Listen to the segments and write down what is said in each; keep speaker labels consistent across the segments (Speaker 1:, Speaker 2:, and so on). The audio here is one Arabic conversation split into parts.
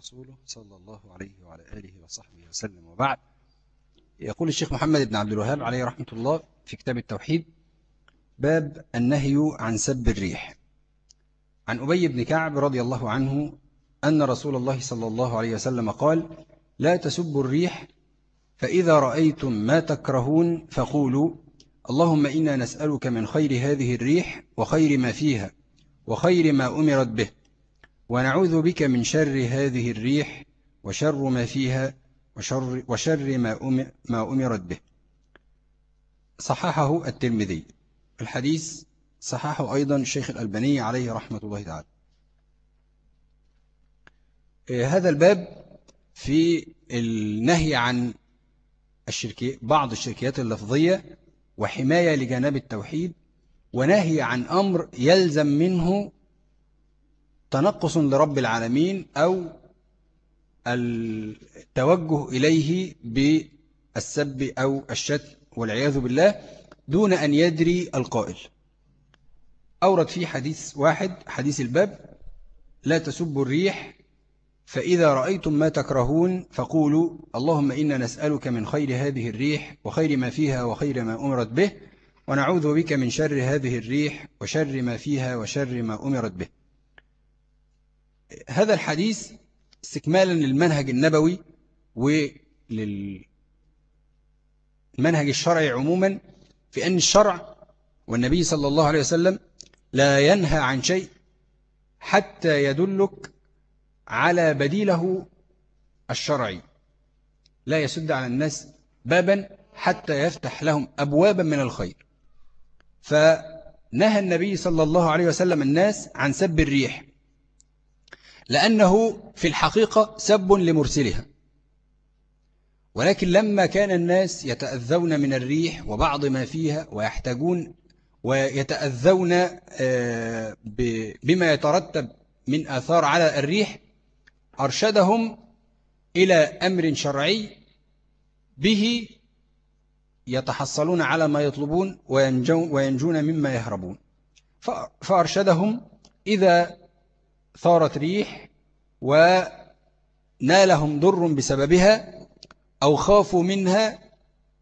Speaker 1: ورسوله صلى الله عليه وعلى آله وصحبه وسلم وبعد. يقول الشيخ محمد بن عبد الوهاب عليه رحمة الله في كتاب التوحيد باب النهي عن سب الريح. عن أبي بن كعب رضي الله عنه أن رسول الله صلى الله عليه وسلم قال لا تسبوا الريح فإذا رأيتم ما تكرهون فقولوا اللهم إنا نسألك من خير هذه الريح وخير ما فيها وخير ما أمرت به ونعوذ بك من شر هذه الريح وشر ما فيها وشر, وشر ما, ما أمرت به. صححه الترمذي. الحديث صححه أيضا الشيخ الألباني عليه رحمة الله تعالى. هذا الباب في النهي عن الشركي بعض الشركيات اللفظية وحماية لجانب التوحيد ونهي عن أمر يلزم منه تنقص لرب العالمين أو التوجه إليه بالسب أو الشتم والعياذ بالله دون أن يدري القائل. أورد فيه حديث واحد حديث الباب لا تسبوا الريح فإذا رأيتم ما تكرهون فقولوا اللهم إنا نسألك من خير هذه الريح وخير ما فيها وخير ما أمرت به ونعوذ بك من شر هذه الريح وشر ما فيها وشر ما أمرت به. هذا الحديث استكمالا للمنهج النبوي وللمنهج الشرعي عموما في أن الشرع والنبي صلى الله عليه وسلم لا ينهى عن شيء حتى يدلك على بديله الشرعي. لا يسد على الناس بابا حتى يفتح لهم أبوابا من الخير. فنهى النبي صلى الله عليه وسلم الناس عن سب الريح. لأنه في الحقيقة سب لمرسلها. ولكن لما كان الناس يتأذون من الريح وبعض ما فيها ويحتاجون ويتأذون آه، بما يترتب من آثار على الريح أرشدهم إلى أمر شرعي به يتحصلون على ما يطلبون وينجون مما يهربون. فأرشدهم إذا ثارت ريح ونالهم ضر بسببها أو خافوا منها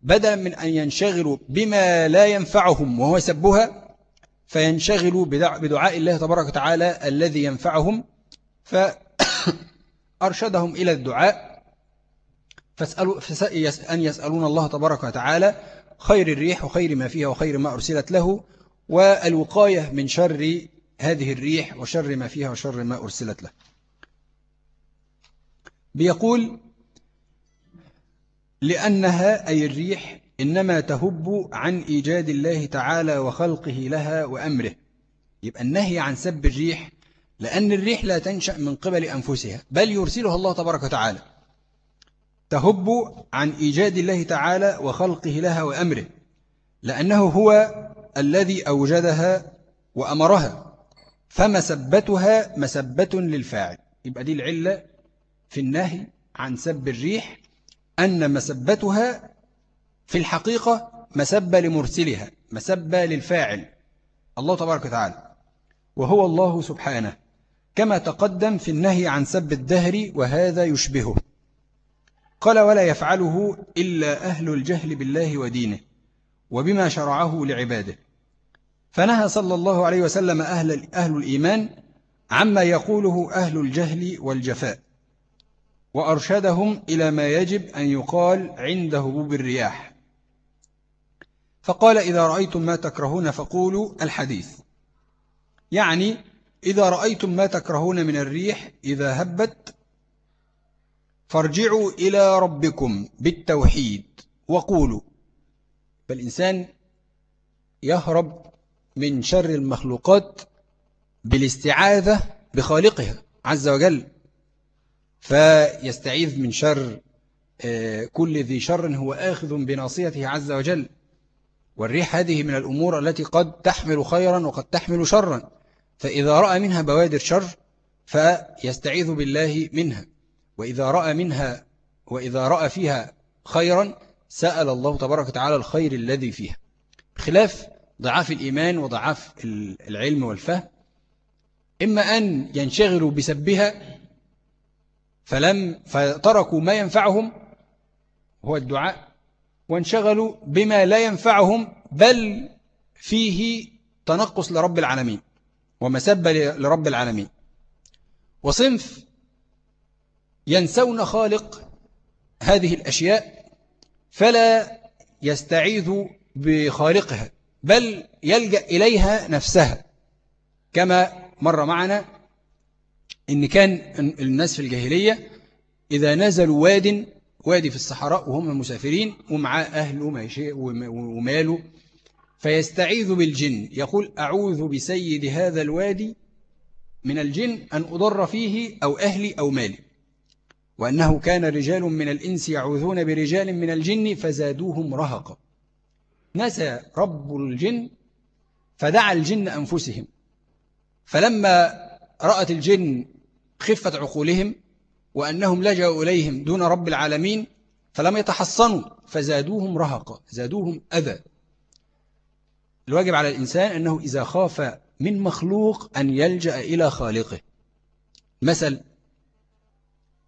Speaker 1: بدلا من أن ينشغلوا بما لا ينفعهم وهو سبها فينشغلوا بدعاء الله تبارك وتعالى الذي ينفعهم. فأرشدهم إلى الدعاء. فاسألوا أن يسألون الله تبارك وتعالى خير الريح وخير ما فيها وخير ما أرسلت له والوقاية من شر هذه الريح وشر ما فيها وشر ما أرسلت له. بيقول لأنها أي الريح إنما تهب عن إيجاد الله تعالى وخلقه لها وأمره. يبقى النهي عن سب الريح لأن الريح لا تنشأ من قبل أنفسها بل يرسلها الله تبارك وتعالى. تهب عن إيجاد الله تعالى وخلقه لها وأمره لأنه هو الذي أوجدها وأمرها. فمسبتها مسبة للفاعل. يبقى دي العلة في النهي عن سب الريح أن مسبتها في الحقيقة مسبة لمرسلها مسبة للفاعل. الله تبارك وتعالى. وهو الله سبحانه. كما تقدم في النهي عن سب الدهر وهذا يشبهه. قال ولا يفعله إلا أهل الجهل بالله ودينه وبما شرعه لعباده. فنهى صلى الله عليه وسلم أهل, أهل الإيمان عما يقوله أهل الجهل والجفاء. وأرشدهم إلى ما يجب أن يقال عند هبوب الرياح. فقال إذا رأيتم ما تكرهون فقولوا الحديث. يعني إذا رأيتم ما تكرهون من الريح إذا هبت فارجعوا إلى ربكم بالتوحيد وقولوا. فالإنسان يهرب من شر المخلوقات بالاستعاذة بخالقها عز وجل. فيستعيذ من شر آه، كل ذي شر هو آخذ بناصيته عز وجل. والريح هذه من الأمور التي قد تحمل خيرا وقد تحمل شرا. فإذا رأى منها بوادر شر فيستعيذ بالله منها. وإذا رأى منها وإذا رأى فيها خيرا سأل الله تبارك وتعالى الخير الذي فيها. خلاف ضعاف الإيمان وضعاف العلم والفهم إما أن ينشغلوا بسبها فلم فتركوا ما ينفعهم هو الدعاء وانشغلوا بما لا ينفعهم بل فيه تنقص لرب العالمين ومسبة لرب العالمين. وصنف ينسون خالق هذه الأشياء فلا يستعيذ بخالقها بل يلجأ إليها نفسها كما مر معنا إن كان الناس في الجاهلية إذا نزلوا واد وادي في الصحراء وهم مسافرين ومعاه أهله وماله فيستعيذ بالجن. يقول أعوذ بسيد هذا الوادي من الجن أن أضر فيه أو أهلي أو مالي. وأنه كان رجال من الإنس يعوذون برجال من الجن فزادوهم رهقا. نسى رب الجن فدعا الجن أنفسهم. فلما رأت الجن خفة عقولهم وأنهم لجأوا إليهم دون رب العالمين فلم يتحصنوا فزادوهم رهقا زادوهم أذى. الواجب على الإنسان أنه إذا خاف من مخلوق أن يلجأ إلى خالقه. مثل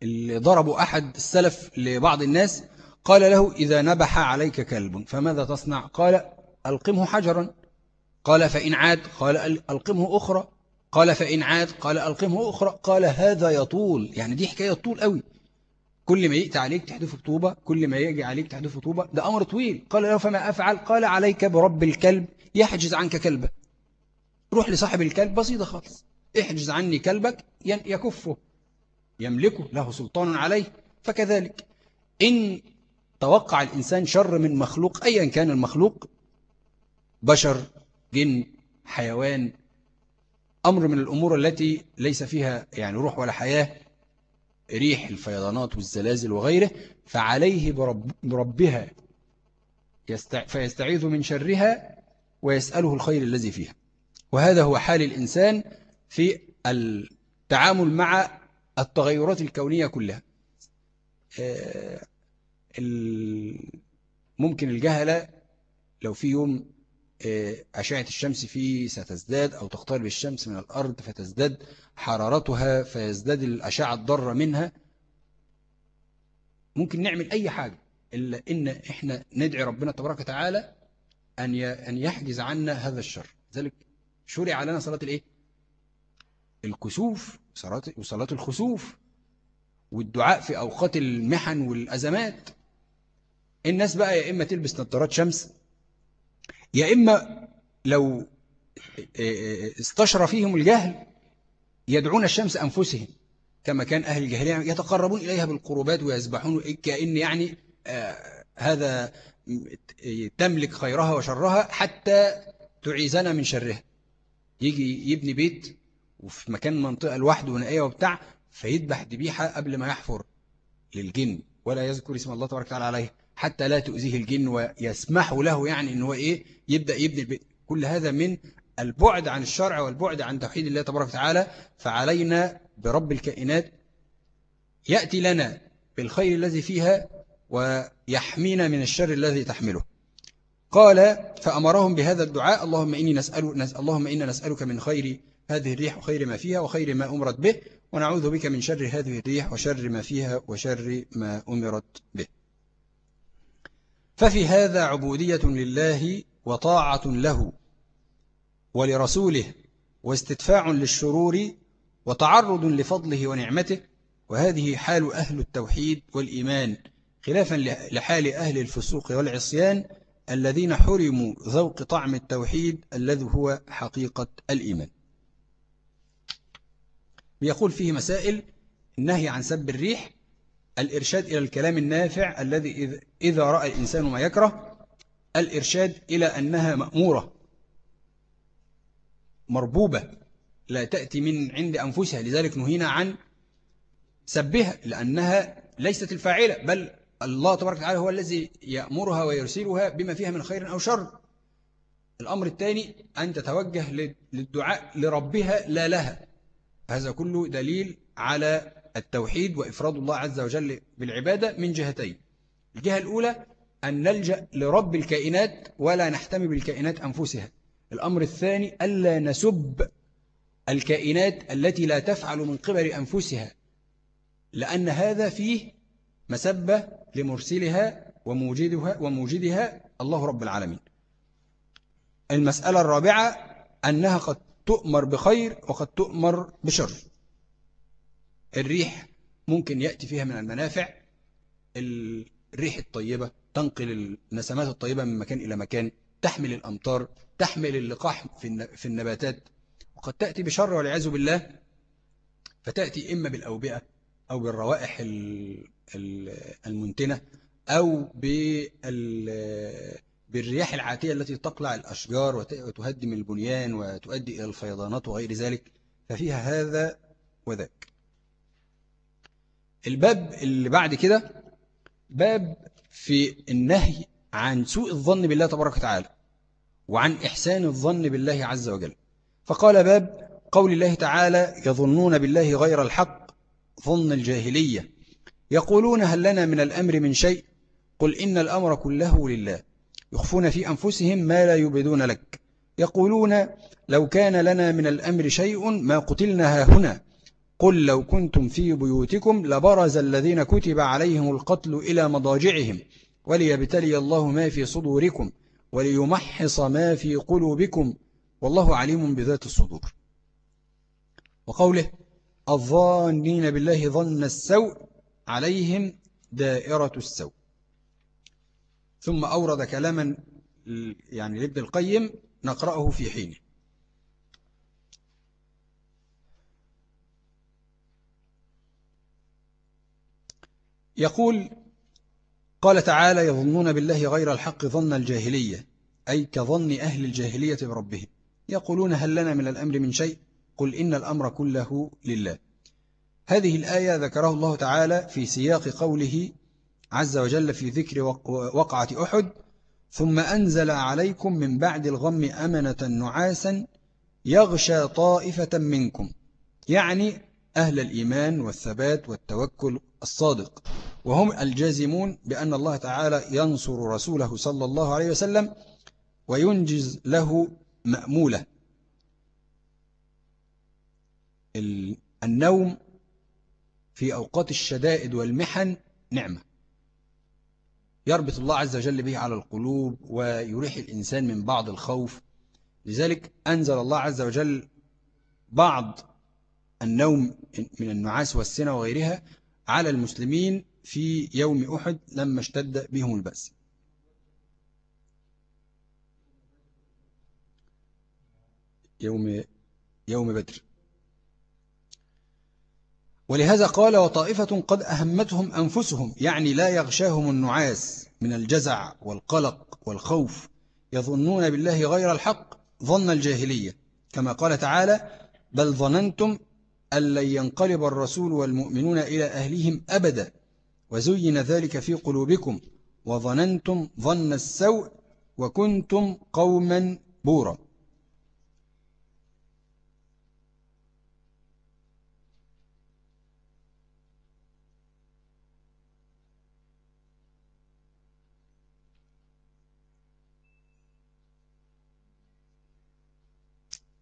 Speaker 1: اللي ضربوا أحد السلف لبعض الناس قال له إذا نبح عليك كلب فماذا تصنع؟ قال ألقمه حجرا. قال فإن عاد. قال ألقمه أخرى. قال فإن عاد قال ألقمه أخرى. قال هذا يطول. يعني دي حكاية طول قوي. كل ما يأتي عليك تحدث طوبة كل ما يجي عليك تحدث طوبة ده أمر طويل. قال له فما أفعل؟ قال عليك برب الكلب يحجز عنك كلبه روح لصاحب الكلب بسيطة خالص. احجز عني كلبك يكفه يملكه له سلطان عليه. فكذلك إن توقع الإنسان شر من مخلوق أيا كان المخلوق بشر جن حيوان أمر من الأمور التي ليس فيها يعني روح ولا حياة ريح الفيضانات والزلازل وغيره فعليه برب بربها فيستعيذ من شرها ويسأله الخير الذي فيها. وهذا هو حال الإنسان في التعامل مع التغيرات الكونية كلها. آه، ممكن الجهلة لو في يوم أشعة الشمس فيه ستزداد أو تقترب الشمس من الأرض فتزداد حرارتها فيزداد الأشعة الضارة منها. ممكن نعمل أي حاجة إلا إن إحنا ندعي ربنا تبارك وتعالى أن أن يحجز عنا هذا الشر. ذلك شرع لنا صلاة الإيه؟ الكسوف وصلاة الخسوف والدعاء في أوقات المحن والأزمات. الناس بقى يا إما تلبس نظارات شمس يا إما لو استشرى فيهم الجهل يدعون الشمس أنفسهم كما كان أهل الجاهلية يتقربون إليها بالقربات ويسبحون كأن يعني آه هذا تملك خيرها وشرها حتى تعيذنا من شرها. يجي يبني بيت وفي مكان منطقة لوحده ونقية وبتاع فيذبح ذبيحة قبل ما يحفر للجن ولا يذكر اسم الله تبارك وتعالى عليه. حتى لا تؤذيه الجن ويسمح له يعني إن هو إيه يبدأ يبني البيت. كل هذا من البعد عن الشرع والبعد عن توحيد الله تبارك وتعالى. فعلينا برب الكائنات يأتي لنا بالخير الذي فيها ويحمينا من الشر الذي تحمله. قال فأمرهم بهذا الدعاء اللهم إني نسأل اللهم إنا نسألك من خير هذه الريح وخير ما فيها وخير ما أمرت به ونعوذ بك من شر هذه الريح وشر ما فيها وشر ما أمرت به. ففي هذا عبودية لله وطاعة له ولرسوله واستدفاع للشرور وتعرض لفضله ونعمته وهذه حال أهل التوحيد والإيمان خلافا لحال أهل الفسوق والعصيان الذين حرموا ذوق طعم التوحيد الذي هو حقيقة الإيمان. بيقول فيه مسائل النهي عن سب الريح الإرشاد إلى الكلام النافع الذي إذا رأى الإنسان ما يكره الإرشاد إلى أنها مأمورة مربوبة لا تأتي من عند أنفسها. لذلك نهينا عن سبها لأنها ليست الفاعلة بل الله تبارك وتعالى هو الذي يأمرها ويرسلها بما فيها من خير أو شر. الأمر الثاني أن تتوجه للدعاء لربها لا لها. هذا كله دليل على التوحيد وإفراد الله عز وجل بالعبادة من جهتين. الجهة الأولى أن نلجأ لرب الكائنات ولا نحتمي بالكائنات أنفسها. الأمر الثاني ألا نسب الكائنات التي لا تفعل من قبل أنفسها لأن هذا فيه مسبة لمرسلها وموجدها, وموجدها الله رب العالمين. المسألة الرابعة أنها قد تؤمر بخير وقد تؤمر بشر. الريح ممكن يأتي فيها من المنافع الريح الطيبة تنقل النسمات الطيبة من مكان إلى مكان تحمل الأمطار تحمل اللقاح في النباتات. وقد تأتي بشر والعياذ بالله فتأتي إما بالأوبئة أو بالروائح المنتنة أو بالرياح العاتية التي تقلع الأشجار وتهدم البنيان وتؤدي إلى الفيضانات وغير ذلك. ففيها هذا وذاك. الباب اللي بعد كده باب في النهي عن سوء الظن بالله تبارك وتعالى وعن إحسان الظن بالله عز وجل. فقال باب قول الله تعالى يظنون بالله غير الحق ظن الجاهلية. يقولون هل لنا من الأمر من شيء؟ قل إن الأمر كله لله. يخفون في أنفسهم ما لا يبدون لك. يقولون لو كان لنا من الأمر شيء ما قتلنا هنا. قل لو كنتم في بيوتكم لبرز الذين كتب عليهم القتل إلى مضاجعهم وليبتلي الله ما في صدوركم وليمحص ما في قلوبكم والله عليم بذات الصدور. وقوله الظانين بالله ظن السوء عليهم دائرة السوء. ثم أورد كلاما يعني لابن القيم نقرأه في حينه يقول قال تعالى يظنون بالله غير الحق ظن الجاهلية أي كظن أهل الجاهلية بربهم. يقولون هل لنا من الأمر من شيء؟ قل إن الأمر كله لله. هذه الآية ذكره الله تعالى في سياق قوله عز وجل في ذكر وقعة أحد ثم أنزل عليكم من بعد الغم أمنة نعاسا يغشى طائفة منكم يعني أهل الإيمان والثبات والتوكل الصادق. وهم الجازمون بأن الله تعالى ينصر رسوله صلى الله عليه وسلم وينجز له مأمولة. النوم في أوقات الشدائد والمحن نعمة. يربط الله عز وجل به على القلوب ويريح الإنسان من بعض الخوف. لذلك أنزل الله عز وجل بعض النوم من النعاس والسنة وغيرها على المسلمين في يوم أحد لما اشتد بهم البأس. يوم يوم بدر. ولهذا قال وطائفة قد أهمتهم أنفسهم يعني لا يغشاهم النعاس من الجزع والقلق والخوف يظنون بالله غير الحق ظن الجاهلية. كما قال تعالى بل ظننتم أن لن ينقلب الرسول والمؤمنون إلى أهلهم أبدا. وزين ذلك في قلوبكم وظننتم ظن السوء وكنتم قوما بورا.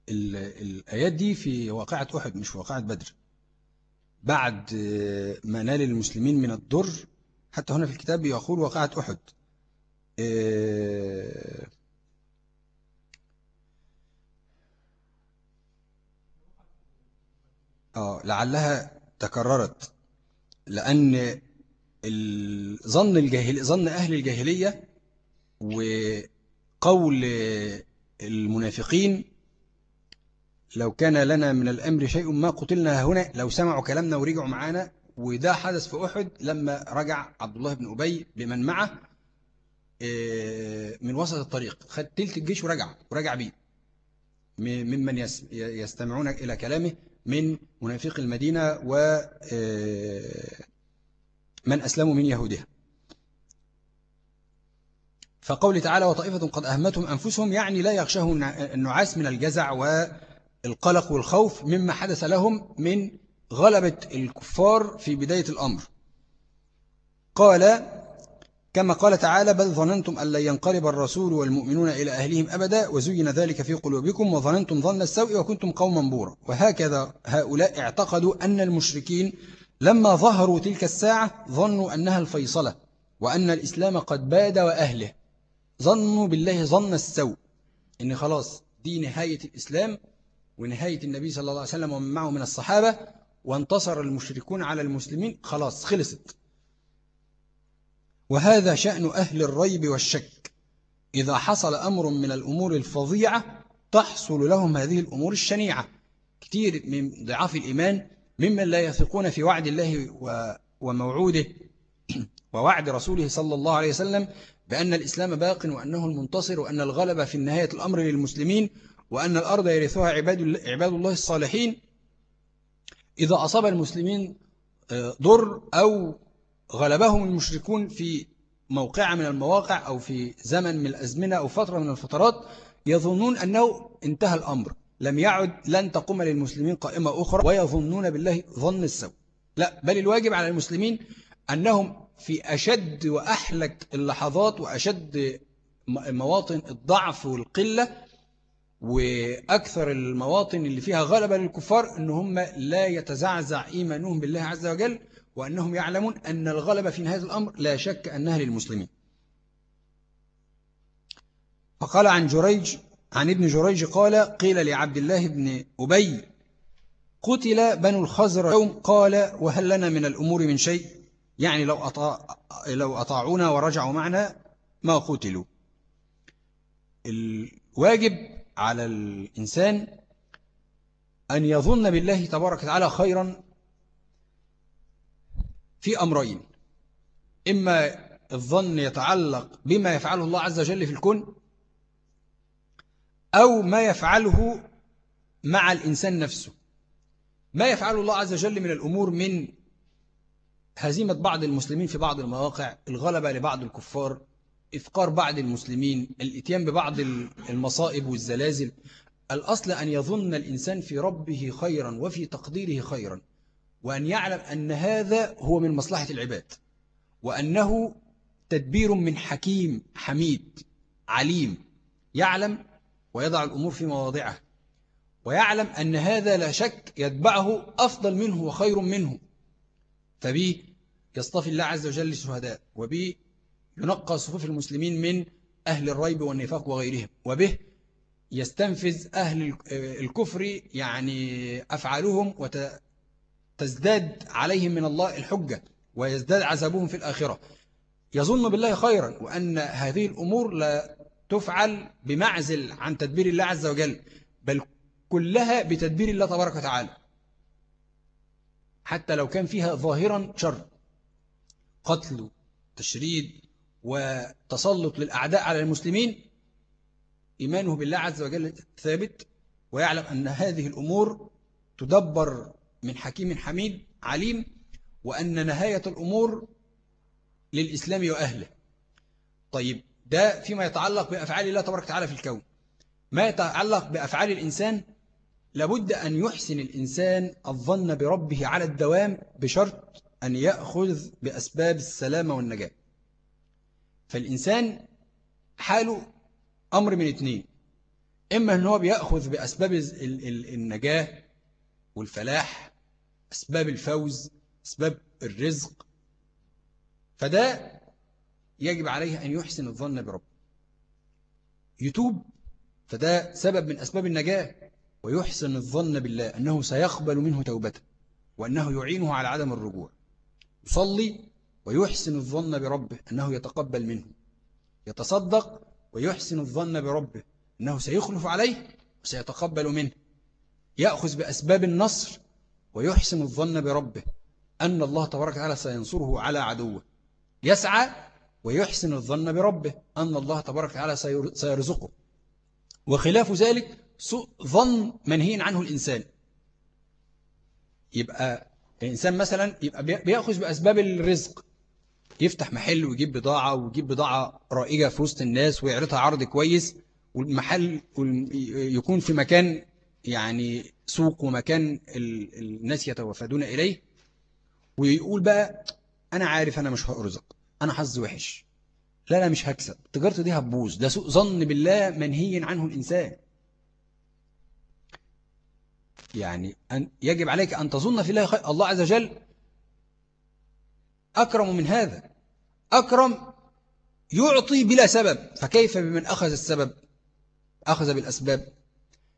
Speaker 1: الآيات دي في واقعة أحد مش في واقعة بدر. بعد ما نال المسلمين من الضر حتى هنا في الكتاب يقول واقعة أحد. آه لعلها تكررت. لأن ظن الجاهل ظن أهل الجاهلية وقول المنافقين لو كان لنا من الأمر شيء ما قتلنا هنا لو سمعوا كلامنا ورجعوا معانا وده حدث في أحد لما رجع عبد الله بن أبي بمن معه آه، من وسط الطريق خد تلت الجيش ورجع ورجع بيه. ممن يستمعون إلى كلامه من منافق المدينة ومن آه، أسلموا من يهودها. فقول تعالى وطائفة قد أهمتهم أنفسهم يعني لا يغشاهم النعاس من الجزع والجزع القلق والخوف مما حدث لهم من غلبة الكفار في بداية الأمر. قال كما قال تعالى بل ظننتم أن لن ينقلب الرسول والمؤمنون إلى أهلهم أبدا وزين ذلك في قلوبكم وظننتم ظن السوء وكنتم قوما بورا. وهكذا هؤلاء اعتقدوا أن المشركين لما ظهروا تلك الساعة ظنوا أنها الفيصلة وأن الإسلام قد باد وأهله. ظنوا بالله ظن السوء. إن خلاص دي نهاية الإسلام ونهاية النبي صلى الله عليه وسلم ومن معه من الصحابة وانتصر المشركون على المسلمين خلاص خلصت. وهذا شأن أهل الريب والشك. إذا حصل أمر من الأمور الفظيعة تحصل لهم هذه الأمور الشنيعة. كثير من ضعاف الإيمان ممن لا يثقون في وعد الله وموعوده ووعد رسوله صلى الله عليه وسلم بأن الإسلام باق وأنه المنتصر وأن الغلبة في نهاية الأمر للمسلمين وأن الأرض يرثها عباد, عباد الله الصالحين. إذا أصاب المسلمين آه، ضر أو غلبهم المشركون في موقع من المواقع أو في زمن من الأزمنة أو فترة من الفترات يظنون أنه انتهى الأمر. لم يعد لن تقوم للمسلمين قائمة أخرى ويظنون بالله ظن السوء. لا بل الواجب على المسلمين أنهم في أشد وأحلك اللحظات وأشد مواطن الضعف والقلة وأكثر المواطن اللي فيها غلبة للكفار أن هم لا يتزعزع إيمانهم بالله عز وجل وأنهم يعلمون أن الغلبة في نهاية الأمر لا شك أنها للمسلمين. فقال عن جريج عن ابن جريج قال قيل لعبد الله بن أبي قتل بنو الخزر يوم قال وهل لنا من الأمور من شيء؟ يعني لو, أطاع لو أطاعونا ورجعوا معنا ما قتلوا. الواجب على الإنسان أن يظن بالله تبارك وتعالى خيرا في أمرين. إما الظن يتعلق بما يفعله الله عز وجل في الكون أو ما يفعله مع الإنسان نفسه. ما يفعله الله عز وجل من الأمور من هزيمة بعض المسلمين في بعض المواقع الغلبة لبعض الكفار إفقار بعض المسلمين الإتيان ببعض المصائب والزلازل. الأصل أن يظن الإنسان في ربه خيرا وفي تقديره خيرا وأن يعلم أن هذا هو من مصلحة العباد وأنه تدبير من حكيم حميد عليم. يعلم ويضع الأمور في مواضعها ويعلم أن هذا لا شك يتبعه أفضل منه وخير منه. فبه يصطفي الله عز وجل الشهداء وبه ينقى صفوف المسلمين من أهل الريب والنفاق وغيرهم وبه يستنفذ أهل الكفر يعني أفعالهم وتزداد عليهم من الله الحجة ويزداد عذابهم في الآخرة. يظن بالله خيرا وأن هذه الأمور لا تفعل بمعزل عن تدبير الله عز وجل بل كلها بتدبير الله تبارك وتعالى. حتى لو كان فيها ظاهرا شر قتل تشريد وتسلط للأعداء على المسلمين إيمانه بالله عز وجل ثابت ويعلم أن هذه الأمور تدبر من حكيم حميد عليم وأن نهاية الأمور للإسلام وأهله. طيب ده فيما يتعلق بأفعال الله تبارك وتعالى في الكون. ما يتعلق بأفعال الإنسان لابد أن يحسن الإنسان الظن بربه على الدوام بشرط أن يأخذ بأسباب السلامة والنجاة. فالإنسان حاله أمر من اثنين إما أن هو بيأخذ بأسباب النجاة والفلاح أسباب الفوز أسباب الرزق فده يجب عليه أن يحسن الظن برب يتوب فده سبب من أسباب النجاة ويحسن الظن بالله أنه سيقبل منه توبته وأنه يعينه على عدم الرجوع. يصلي ويحسن الظن بربه أنه يتقبل منه. يتصدق ويحسن الظن بربه أنه سيخلف عليه وسيتقبل منه. يأخذ بأسباب النصر ويحسن الظن بربه أن الله تبارك وتعالى سينصره على عدوه. يسعى ويحسن الظن بربه أن الله تبارك وتعالى سيرزقه. وخلاف ذلك سوء ظن منهي عنه الإنسان. يبقى الإنسان مثلا يبقى بيأخذ بأسباب الرزق. يفتح محل ويجيب بضاعة ويجيب بضاعة رائجة في وسط الناس ويعرضها عرض كويس والمحل يكون في مكان يعني سوق ومكان الناس يتوافدون إليه. ويقول بقى أنا عارف أنا مش هأرزق أنا حظ وحش. لا لا مش هكسب. تجارته دي هتبوظ. ده سوء ظن بالله منهي عنه الإنسان. يعني أن يجب عليك أن تظن في الله خير الله عز وجل أكرم من هذا. أكرم يعطي بلا سبب. فكيف بمن أخذ السبب؟ أخذ بالأسباب.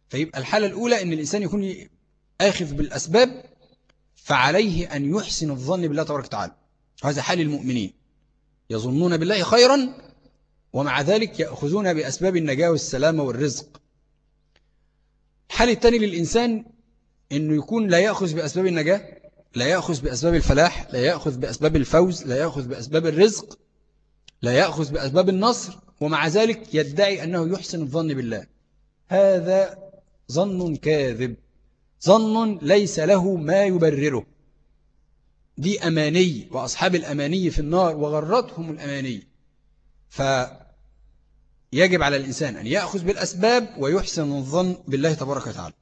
Speaker 1: فيبقى الحالة الأولى أن الإنسان يكون آخذ بالأسباب فعليه أن يحسن الظن بالله تبارك وتعالى. هذا حال المؤمنين. يظنون بالله خيرا ومع ذلك يأخذون بأسباب النجاة والسلامة والرزق. الحال الثاني للإنسان أنه يكون لا يأخذ بأسباب النجاة. لا يأخذ بأسباب الفلاح لا يأخذ بأسباب الفوز لا يأخذ بأسباب الرزق لا يأخذ بأسباب النصر ومع ذلك يدعي أنه يحسن الظن بالله. هذا ظن كاذب ظن ليس له ما يبرره. دي أماني وأصحاب الأماني في النار وغرتهم الأماني. فيجب على الإنسان أن يأخذ بالأسباب ويحسن الظن بالله تبارك وتعالى.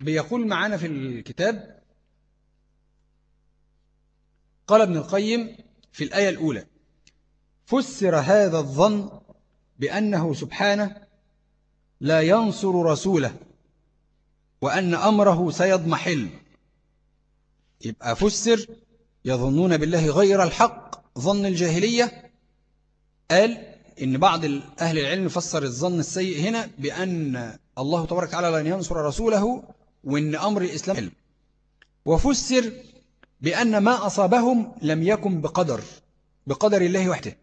Speaker 1: بيقول معنا في الكتاب قال ابن القيم في الآية الأولى فسر هذا الظن بأنه سبحانه لا ينصر رسوله وأن أمره سيضمحل. يبقى فسر يظنون بالله غير الحق ظن الجاهلية. قال إن بعض أهل العلم فسر الظن السيء هنا بأن الله تبارك وتعالى لن ينصر رسوله وإن أمر الإسلام علم وفسر بأن ما أصابهم لم يكن بقدر بقدر الله وحده.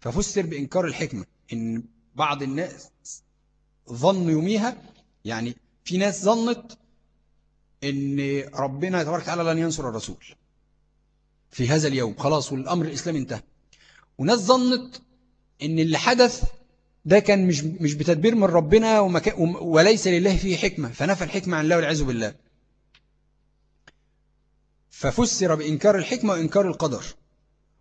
Speaker 1: ففسر بإنكار الحكمة إن بعض الناس ظن يوميها يعني في ناس ظنت إن ربنا تبارك وتعالى لن ينصر الرسول في هذا اليوم. خلاص والأمر الإسلامي انتهى. وناس ظنت إن اللي حدث ده كان مش مش بتدبير من ربنا وليس لله فيه حكمة فنفى الحكمة عن الله والعياذ بالله. ففسر بإنكار الحكمة وإنكار القدر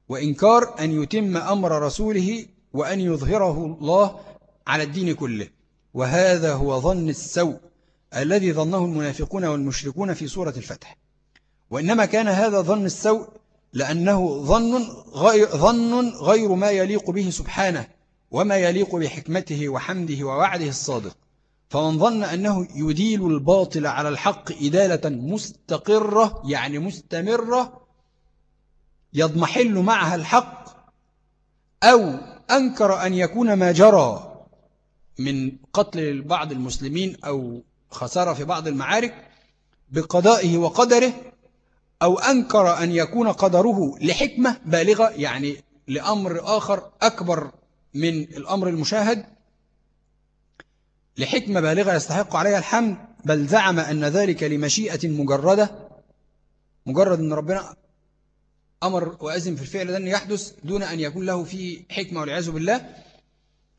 Speaker 1: وإنكار أن يتم أمر رسوله وأن يظهره الله على الدين كله. وهذا هو ظن السوء الذي ظنه المنافقون والمشركون في سورة الفتح. وإنما كان هذا ظن السوء لأنه ظن غير, ظن غير ما يليق به سبحانه. وما يليق بحكمته وحمده ووعده الصادق. فمن ظن أنه يديل الباطل على الحق إدالة مستقرة يعني مستمرة يضمحل معها الحق أو أنكر أن يكون ما جرى من قتل بعض المسلمين أو خسارة في بعض المعارك بقضائه وقدره أو أنكر أن يكون قدره لحكمة بالغة يعني لأمر آخر أكبر من الأمر المشاهد لحكمة بالغة يستحق عليها الحمد بل زعم أن ذلك لمشيئة مجردة مجرد أن ربنا أمر وأزم في الفعل ده أن يحدث دون أن يكون له فيه حكمة والعياذ بالله.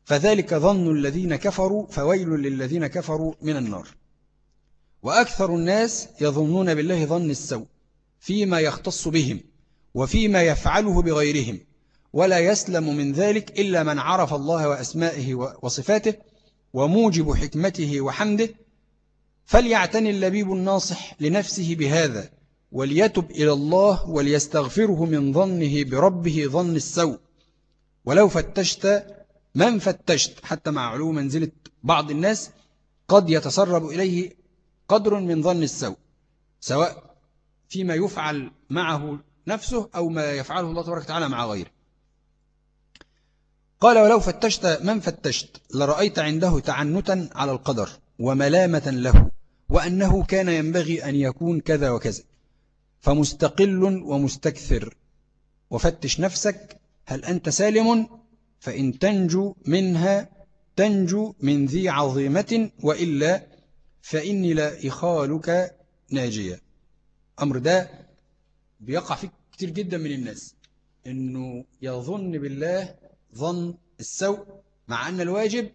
Speaker 1: فذلك ظن الذين كفروا فويل للذين كفروا من النار. وأكثر الناس يظنون بالله ظن السوء فيما يختص بهم وفيما يفعله بغيرهم. ولا يسلم من ذلك إلا من عرف الله وأسمائه وصفاته وموجب حكمته وحمده فليعتني اللبيب الناصح لنفسه بهذا وليتب إلى الله وليستغفره من ظنه بربه ظن السوء. ولو فتشت من فتشت حتى مع علو منزلة بعض الناس قد يتسرب إليه قدر من ظن السوء سواء فيما يفعل معه نفسه أو ما يفعله الله تبارك وتعالى مع غيره. قال ولو فتشت من فتشت لرأيت عنده تعنتا على القدر وملامة له وأنه كان ينبغي أن يكون كذا وكذا. فمستقل ومستكثر. وفتش نفسك هل أنت سالم؟ فإن تنجو منها تنجو من ذي عظيمة وإلا فإني لا إخالك ناجية. أمر ده بيقع فيه كتير جدا من الناس. إنه يظن بالله ظن السوء مع أن الواجب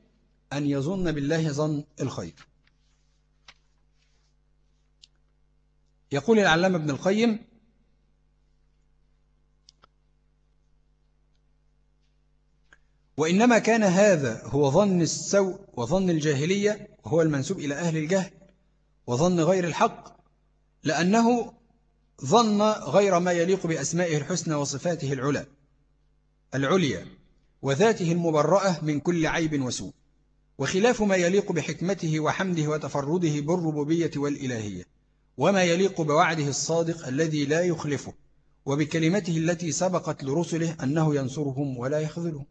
Speaker 1: أن يظن بالله ظن الخير. يقول العلامة ابن القيم وإنما كان هذا هو ظن السوء وظن الجاهلية وهو المنسوب إلى أهل الجهل وظن غير الحق لأنه ظن غير ما يليق بأسمائه الحسنى وصفاته العلى العليا. وذاته المبرأة من كل عيب وسوء وخلاف ما يليق بحكمته وحمده وتفرده بالربوبية والإلهية وما يليق بوعده الصادق الذي لا يخلفه وبكلمته التي سبقت لرسله أنه ينصرهم ولا يخذلهم.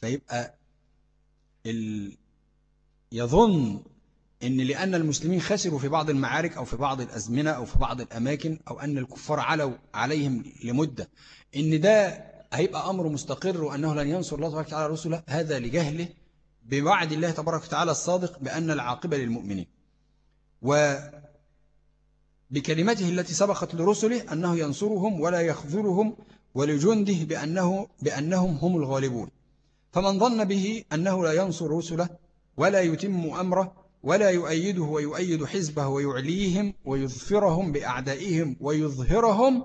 Speaker 1: فيبقى ال... يظن أن لأن المسلمين خسروا في بعض المعارك أو في بعض الأزمنة أو في بعض الأماكن أو أن الكفار علوا عليهم لمدة أن ده هيبقى أمر مستقر وأنه لن ينصر الله تبارك وتعالى رسله. هذا لجهله بوعد الله تبارك وتعالى الصادق بأن العاقبة للمؤمنين. وبكلمته التي سبقت لرسله أنه ينصرهم ولا يخذلهم ولجنده بأنه بأنهم هم الغالبون. فمن ظن به أنه لا ينصر رسله ولا يتم أمره ولا يؤيده ويؤيد حزبه ويعليهم ويظفرهم بأعدائهم ويظهرهم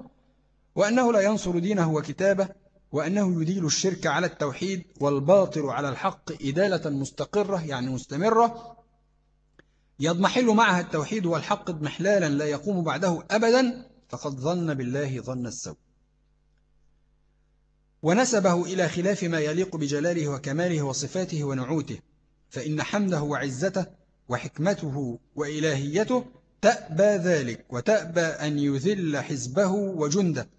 Speaker 1: وأنه لا ينصر دينه وكتابه وأنه يديل الشرك على التوحيد والباطل على الحق إدالة مستقرة يعني مستمرة يضمحل معها التوحيد والحق اضمحلالا لا يقوم بعده أبدا فقد ظن بالله ظن السوء. ونسبه إلى خلاف ما يليق بجلاله وكماله وصفاته ونعوته فإن حمده وعزته وحكمته وإلهيته تأبى ذلك وتأبى أن يذل حزبه وجنده.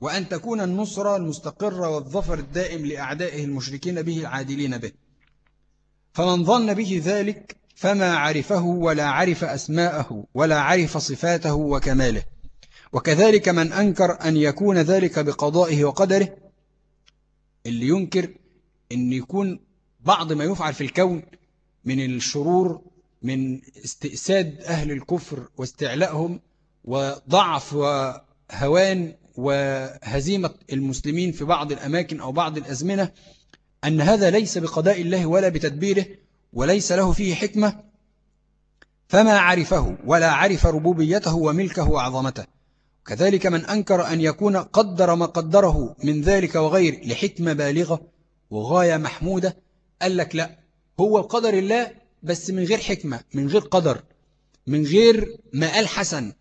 Speaker 1: وأن تكون النصرة المستقرة والظفر الدائم لأعدائه المشركين به العادلين به. فمن ظن به ذلك فما عرفه ولا عرف أسماءه ولا عرف صفاته وكماله. وكذلك من أنكر أن يكون ذلك بقضائه وقدره اللي ينكر أن يكون بعض ما يفعل في الكون من الشرور من استئساد أهل الكفر واستعلائهم وضعف وهوان وهزيمة المسلمين في بعض الأماكن أو بعض الأزمنة أن هذا ليس بقضاء الله ولا بتدبيره وليس له فيه حكمة فما عرفه ولا عرف ربوبيته وملكه وعظمته. كذلك من أنكر أن يكون قدر ما قدره من ذلك وغير لحكمة بالغة وغاية محمودة قال لك لا هو قدر الله بس من غير حكمة من غير قدر من غير ما قال حسن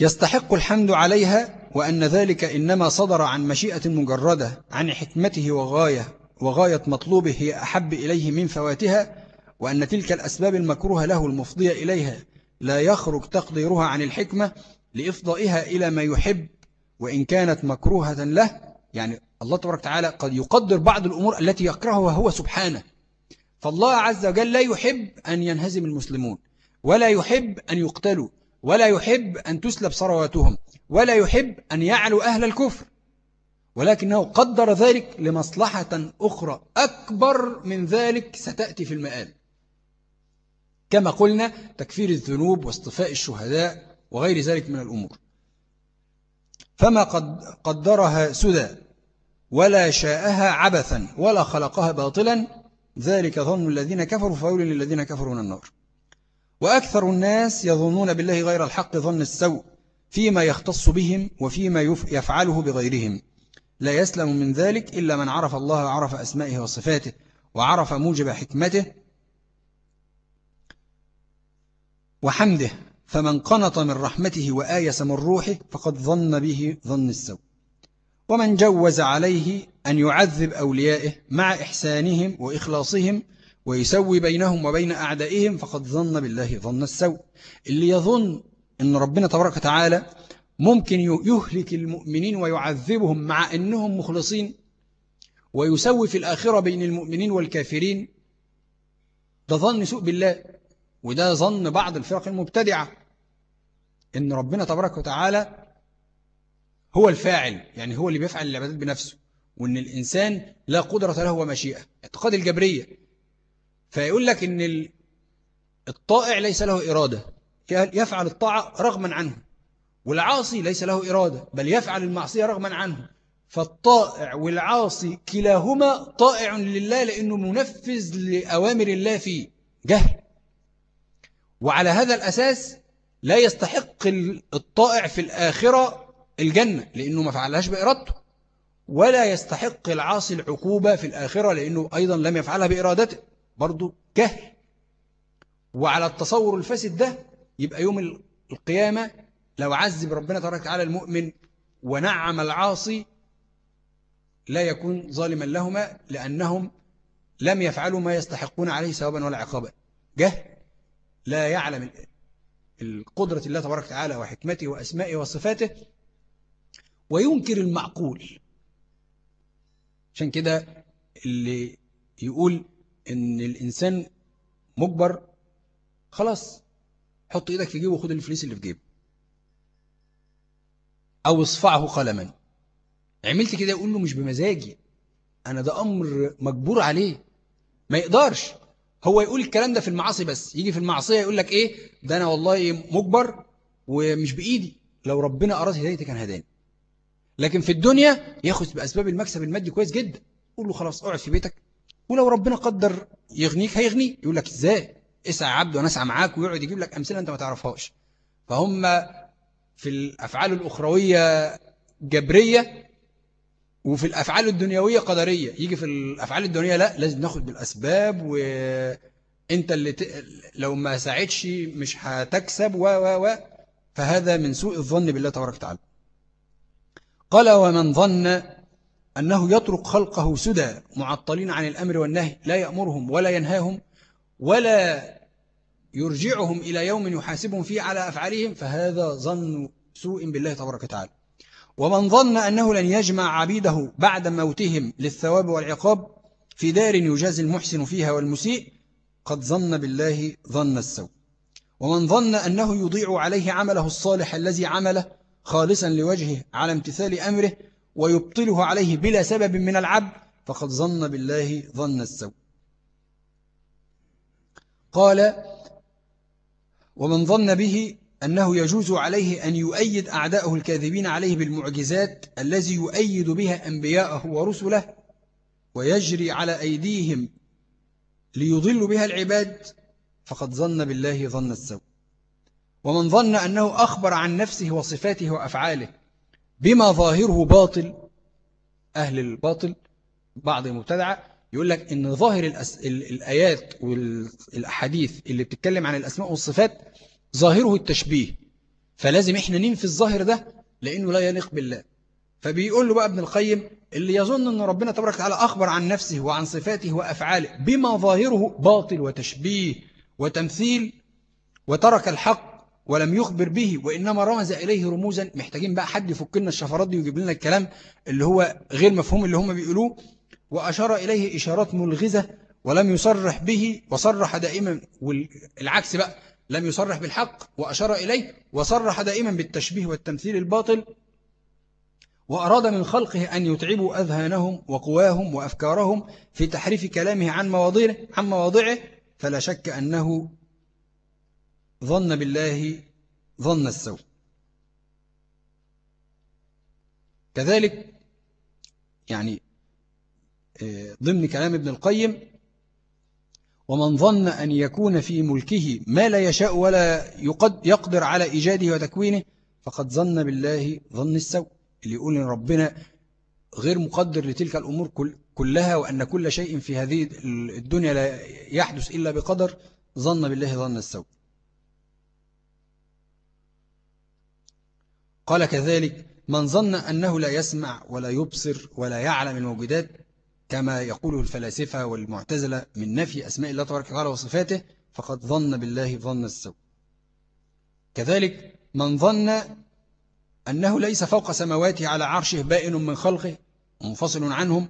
Speaker 1: يستحق الحمد عليها وأن ذلك إنما صدر عن مشيئة مجردة عن حكمته وغاية وغاية مطلوبه هي أحب إليه من فواتها وأن تلك الأسباب المكروهة له المفضية إليها لا يخرج تقديرها عن الحكمة لإفضائها إلى ما يحب وإن كانت مكروهة له يعني الله تبارك وتعالى قد يقدر بعض الأمور التي يكرهها هو سبحانه. فالله عز وجل لا يحب أن ينهزم المسلمون ولا يحب أن يقتلوا ولا يحب أن تسلب ثرواتهم ولا يحب أن يعلو أهل الكفر. ولكنه قدر ذلك لمصلحة أخرى أكبر من ذلك ستأتي في المآل. كما قلنا تكفير الذنوب واصطفاء الشهداء وغير ذلك من الأمور. فما قد قدرها سدى ولا شاءها عبثا ولا خلقها باطلا ذلك ظن الذين كفروا فأول للذين كفروا من النار. وأكثر الناس يظنون بالله غير الحق ظن السوء فيما يختص بهم وفيما يفعله بغيرهم. لا يسلم من ذلك إلا من عرف الله وعرف أسمائه وصفاته وعرف موجب حكمته وحمده. فمن قنط من رحمته وآيس من روحه فقد ظن به ظن السوء. ومن جوز عليه أن يعذب أوليائه مع إحسانهم وإخلاصهم ويسوي بينهم وبين أعدائهم فقد ظن بالله ظن السوء. اللي يظن أن ربنا تبارك وتعالى ممكن يهلك المؤمنين ويعذبهم مع أنهم مخلصين ويسوي في الآخرة بين المؤمنين والكافرين ده ظن سوء بالله وده ظن بعض الفرق المبتدعة. إن ربنا تبارك وتعالى هو الفاعل يعني هو اللي بيفعل العبادات بنفسه وإن الإنسان لا قدرة له ومشيئة. اعتقاد الجبرية فيقول لك إن الطائع ليس له إرادة. يفعل الطاعة رغما عنه والعاصي ليس له إرادة بل يفعل المعصية رغما عنه. فالطائع والعاصي كلاهما طائع لله لأنه منفذ لأوامر الله فيه جهل. وعلى هذا الأساس لا يستحق الطائع في الآخرة الجنة لأنه ما فعلهاش بإرادته. ولا يستحق العاصي العقوبة في الآخرة لأنه أيضا لم يفعلها بإرادته. برضو جهل وعلى التصور الفاسد ده يبقى يوم القيامة لو عذب ربنا تبارك وتعالى المؤمن ونعم العاصي لا يكون ظالما لهما لأنهم لم يفعلوا ما يستحقون عليه ثوابا ولا عقابا. جهل لا يعلم القدرة الله تبارك وتعالى وحكمته وأسمائه وصفاته وينكر المعقول. عشان كده اللي يقول إن الإنسان مجبر خلاص حط إيدك في جيبه وخد الفلوس اللي في جيبه. أو اصفعه قلما. عملت كده يقول له مش بمزاجي. أنا ده أمر مجبور عليه. ما يقدرش. هو يقول الكلام ده في المعاصي بس. يجي في المعصية يقول لك إيه؟ ده أنا والله مجبر ومش بإيدي. لو ربنا أراد هدايتي كان هداني. لكن في الدنيا ياخذ بأسباب المكسب المادي كويس جدا. قول له خلاص اقعد في بيتك. ولو ربنا قدر يغنيك هيغنيك يقول لك إزاي؟ اسعى عبد وأنا اسعى معاك ويقعد يجيب لك أمثلة أنت ما تعرفهاش. فهم في الأفعال الأخروية جبرية وفي الأفعال الدنيوية قدرية. يجي في الأفعال الدنيوية لا لازم ناخد بالاسباب وانت اللي ت... لو ما ساعدش مش هتكسب و و و. فهذا من سوء الظن بالله تبارك وتعالى. قال ومن ظن أنه يترك خلقه سدى معطلين عن الأمر والنهي لا يأمرهم ولا ينهاهم ولا يرجعهم إلى يوم يحاسبهم فيه على أفعالهم فهذا ظن سوء بالله تبارك وتعالى. ومن ظن أنه لن يجمع عبيده بعد موتهم للثواب والعقاب في دار يجازي المحسن فيها والمسيء قد ظن بالله ظن السوء. ومن ظن أنه يضيع عليه عمله الصالح الذي عمله خالصا لوجهه على امتثال أمره ويبطله عليه بلا سبب من العبد فقد ظن بالله ظن السوء. قال ومن ظن به أنه يجوز عليه أن يؤيد أعداءه الكاذبين عليه بالمعجزات الذي يؤيد بها أنبياءه ورسله ويجري على أيديهم ليضل بها العباد فقد ظن بالله ظن السوء. ومن ظن أنه أخبر عن نفسه وصفاته وأفعاله بما ظاهره باطل أهل الباطل بعض المبتدعة يقول لك إن ظاهر الأس... الآيات والأحاديث اللي بتتكلم عن الأسماء والصفات ظاهره التشبيه. فلازم إحنا ننفي الظاهر ده لأنه لا يليق بالله. فبيقول له بقى ابن القيم اللي يظن أن ربنا تبارك وتعالى أخبر عن نفسه وعن صفاته وأفعاله بما ظاهره باطل وتشبيه وتمثيل وترك الحق ولم يخبر به وإنما رمز إليه رموزا. محتاجين بقى حد يفك لنا الشفرات دي ويجيب لنا الكلام اللي هو غير مفهوم اللي هم بيقولوه. وأشار إليه إشارات ملغزة ولم يصرح به وصرح دائما والعكس بقى لم يصرح بالحق. وأشار إليه وصرح دائما بالتشبيه والتمثيل الباطل. وأراد من خلقه أن يتعبوا أذهانهم وقواهم وأفكارهم في تحريف كلامه عن مواضعه, عن مواضعه فلا شك أنه ظن بالله ظن السوء. كذلك يعني آه، ضمن كلام ابن القيم ومن ظن أن يكون في ملكه ما لا يشاء ولا يقدر على إيجاده وتكوينه فقد ظن بالله ظن السوء. اللي يقول إن ربنا غير مقدر لتلك الأمور كلها وأن كل شيء في هذه الدنيا لا يحدث إلا بقدر ظن بالله ظن السوء. قال كذلك من ظن أنه لا يسمع ولا يبصر ولا يعلم الموجودات كما يقوله الفلاسفة والمعتزلة من نفي أسماء الله تبارك وتعالى وصفاته فقد ظن بالله ظن السوء. كذلك من ظن أنه ليس فوق سماواته على عرشه بائن من خلقه منفصل عنهم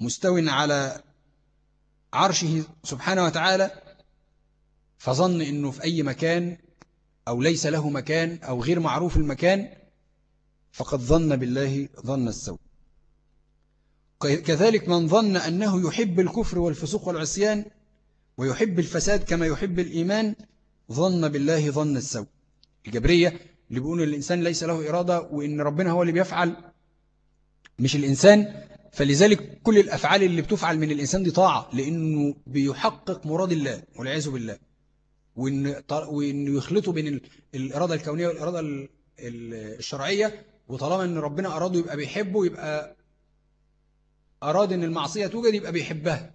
Speaker 1: مستو على عرشه سبحانه وتعالى فظن أنه في أي مكان أو ليس له مكان أو غير معروف المكان فقد ظن بالله ظن السوء. كذلك من ظن أنه يحب الكفر والفسوق والعصيان ويحب الفساد كما يحب الإيمان ظن بالله ظن السوء. الجبرية اللي بيقولوا الإنسان ليس له إرادة وإن ربنا هو اللي بيفعل مش الإنسان. فلذلك كل الأفعال اللي بتفعل من الإنسان دي طاعة لأنه بيحقق مراد الله والعياذ بالله. وإنه يخلطه بين الإرادة الكونية والإرادة الشرعية وطالما إن ربنا أراده يبقى بيحبه يبقى أراد إن المعصية توجد يبقى بيحبها.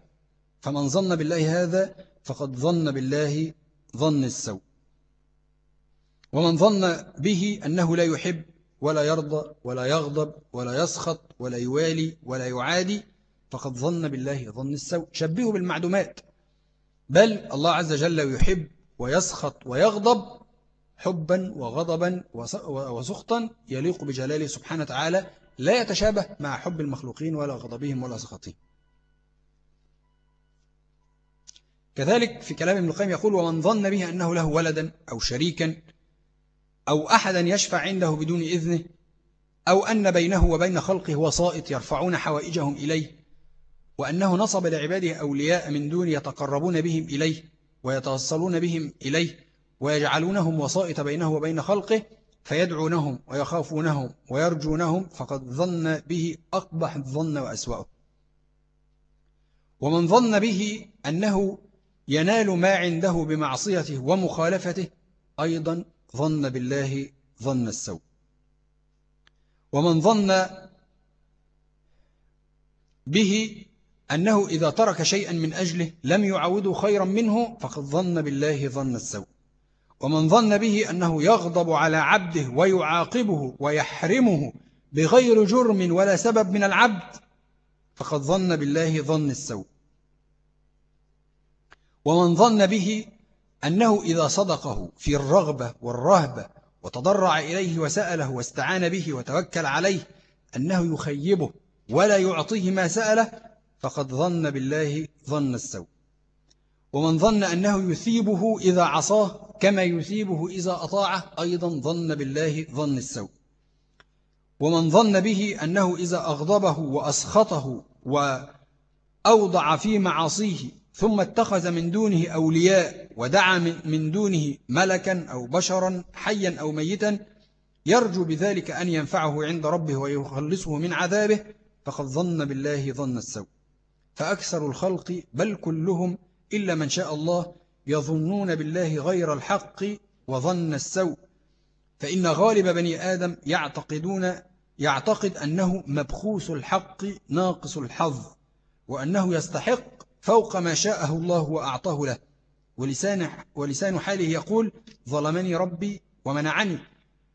Speaker 1: فمن ظن بالله هذا فقد ظن بالله ظن السوء. ومن ظن به أنه لا يحب ولا يرضى ولا يغضب ولا يسخط ولا يوالي ولا يعادي فقد ظن بالله ظن السوء. شبهه بالمعدومات. بل الله عز وجل يحب ويسخط ويغضب حبا وغضبا وسخطا يليق بجلاله سبحانه وتعالى لا يتشابه مع حب المخلوقين ولا غضبهم ولا سخطهم. كذلك في كلام ابن القيم يقول ومن ظن به أنه له ولدا أو شريكا أو أحدا يشفع عنده بدون إذنه أو أن بينه وبين خلقه وسائط يرفعون حوائجهم إليه وأنه نصب لعباده أولياء من دون يتقربون بهم إليه ويتوصلون بهم إليه ويجعلونهم وسائط بينه وبين خلقه فيدعونهم ويخافونهم ويرجونهم فقد ظن به أقبح الظن وأسوأه. ومن ظن به أنه ينال ما عنده بمعصيته ومخالفته أيضا ظن بالله ظن السوء. ومن ظن به أنه إذا ترك شيئا من أجله لم يعوده خيرا منه فقد ظن بالله ظن السوء. ومن ظن به أنه يغضب على عبده ويعاقبه ويحرمه بغير جرم ولا سبب من العبد فقد ظن بالله ظن السوء. ومن ظن به أنه إذا صدقه في الرغبة والرهبة وتضرع إليه وسأله واستعان به وتوكل عليه أنه يخيبه ولا يعطيه ما سأله فقد ظن بالله ظن السوء. ومن ظن أنه يثيبه إذا عصاه كما يثيبه إذا أطاعه أيضا ظن بالله ظن السوء. ومن ظن به أنه إذا أغضبه وأسخطه وأوضع في معاصيه ثم اتخذ من دونه أولياء ودعا من دونه ملكا أو بشرا حيا أو ميتا يرجو بذلك أن ينفعه عند ربه ويخلصه من عذابه فقد ظن بالله ظن السوء. فأكثر الخلق بل كلهم إلا من شاء الله يظنون بالله غير الحق وظن السوء. فإن غالب بني آدم يعتقدون يعتقد أنه مبخوث الحق ناقص الحظ وأنه يستحق فوق ما شاءه الله وأعطاه له. ولسان, ولسان حاله يقول ظلمني ربي ومنعني.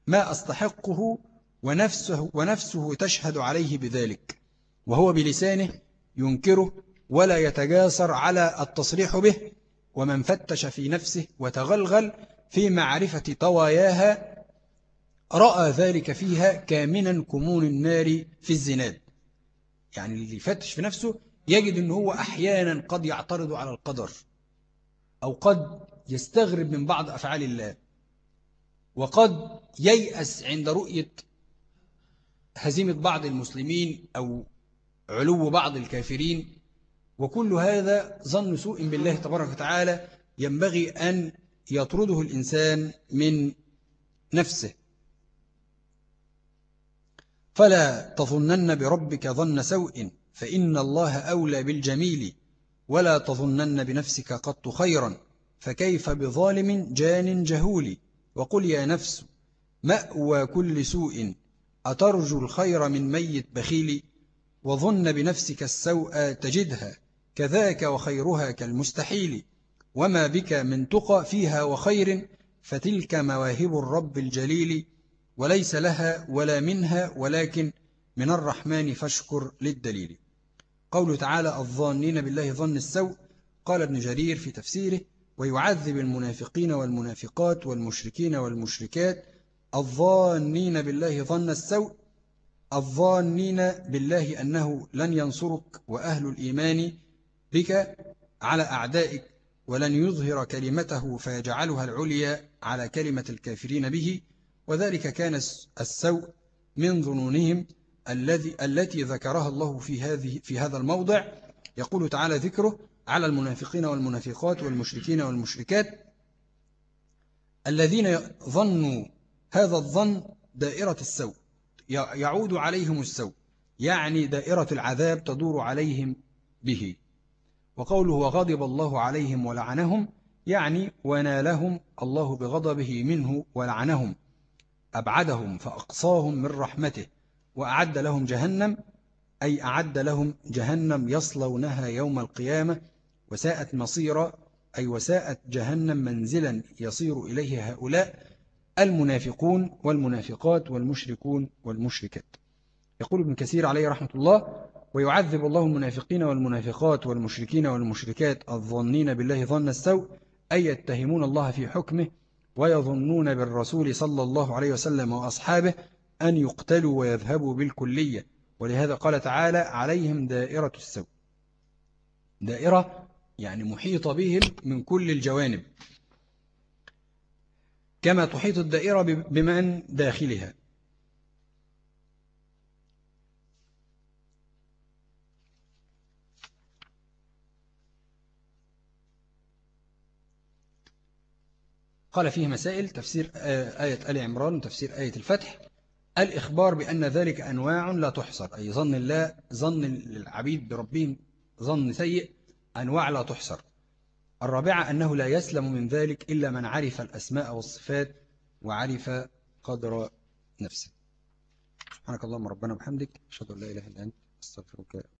Speaker 1: ما أستحقه ونفسه, ونفسه تشهد عليه بذلك. وهو بلسانه ينكره ولا يتجاسر على التصريح به ومن فتش في نفسه وتغلغل في معرفة طواياها رأى ذلك فيها كامنا كمون النار في الزناد. يعني اللي يفتش في نفسه يجد أنه هو أحيانا قد يعترض على القدر أو قد يستغرب من بعض أفعال الله وقد ييأس عند رؤية هزيمة بعض المسلمين أو علو بعض الكافرين وكل هذا ظن سوء بالله تبارك وتعالى ينبغي أن يطرده الإنسان من نفسه. فلا تظنن بربك ظن سوء فإن الله أولى بالجميل ولا تظنن بنفسك قط خيرا فكيف بظالم جان جهول؟ وقل يا نفس مأوى كل سوء أترجو الخير من ميت بخيل؟ وظن بنفسك السوء تجدها كذاك وخيرها كالمستحيل. وما بك من تقى فيها وخير فتلك مواهب الرب الجليل. وليس لها ولا منها ولكن من الرحمن فاشكر للدليل. قوله تعالى الظانين بالله ظن السوء. قال ابن جرير في تفسيره ويعذب المنافقين والمنافقات والمشركين والمشركات. الظانين بالله ظن السوء. الظانين بالله أنه لن ينصرك وأهل الإيمان. بك على أعدائك ولن يظهر كلمته فيجعلها العليا على كلمة الكافرين به. وذلك كان السوء من ظنونهم الذي التي ذكرها الله في هذه في هذا الموضع. يقول تعالى ذكره على المنافقين والمنافقات والمشركين والمشركات الذين ظنوا هذا الظن دائرة السوء يعود عليهم السوء يعني دائرة العذاب تدور عليهم به. وقوله وغضب الله عليهم ولعنهم يعني ونالهم الله بغضبه منه ولعنهم أبعدهم فأقصاهم من رحمته وأعد لهم جهنم أي أعد لهم جهنم يصلونها يوم القيامة وساءت مصيرا أي وساءت جهنم منزلا يصير إليه هؤلاء المنافقون والمنافقات والمشركون والمشركات. يقول ابن كثير عليه رحمة الله ويعذب الله المنافقين والمنافقات والمشركين والمشركات الظنين بالله ظن السوء أي يتهمون الله في حكمه ويظنون بالرسول صلى الله عليه وسلم وأصحابه أن يقتلوا ويذهبوا بالكلية. ولهذا قال تعالى عليهم دائرة السوء. دائرة يعني محيطة بهم من كل الجوانب. كما تحيط الدائرة بمن داخلها. قال فيه مسائل تفسير آية آل عمران وتفسير آية الفتح. الإخبار بأن ذلك أنواع لا تحصر أي ظن الله ظن العبيد بربهم ظن سيء أنواع لا تحصر. الرابعة أنه لا يسلم من ذلك إلا من عرف الأسماء والصفات وعرف قدر نفسه. سبحانك اللهم ربنا وبحمدك أشهد أن لا إله إلا أنت أستغفرك